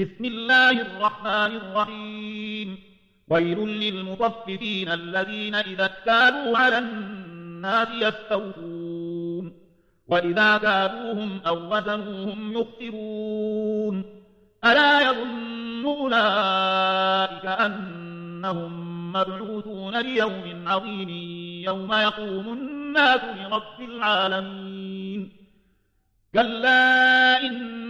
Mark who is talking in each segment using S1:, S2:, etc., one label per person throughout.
S1: بسم الله الرحمن الرحيم. ويل للمطففين الذين إذا اكتالوا على الناس يستوفون. وإذا كالوهم أو وزنوهم يخسرون. ألا يظن أولئك أنهم مبعوثون ليوم عظيم يوم يقوم الناس لرب العالمين. كلا إن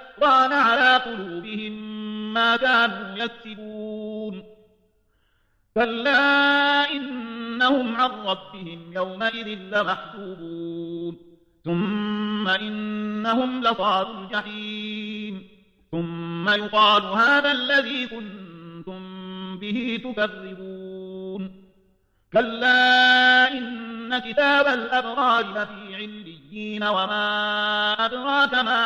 S1: ران على قلوبهم ما كانوا يكسبون. كلا إنهم عن ربهم يومئذ لمحجوبون. ثم إنهم لصال الجحيم. ثم يقال هذا الذي كنتم به تكذبون. كلا إن كتاب الأبرار لفي عليين وما أدراك ما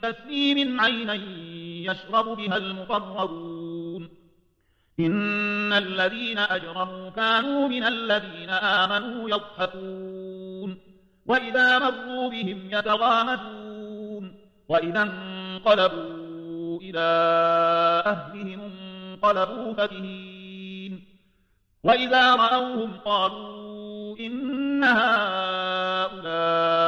S1: تسليم عينا يشرب بها المقربون. إن الذين أجرموا كانوا من الذين آمنوا يضحكون. وإذا مروا بهم يتغامزون. وإذا انقلبوا إلى أهلهم انقلبوا فكهين. وإذا رأوهم قالوا إن هؤلاء